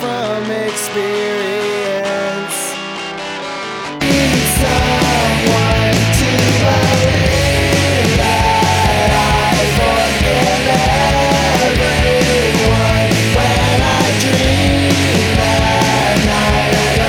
from experience.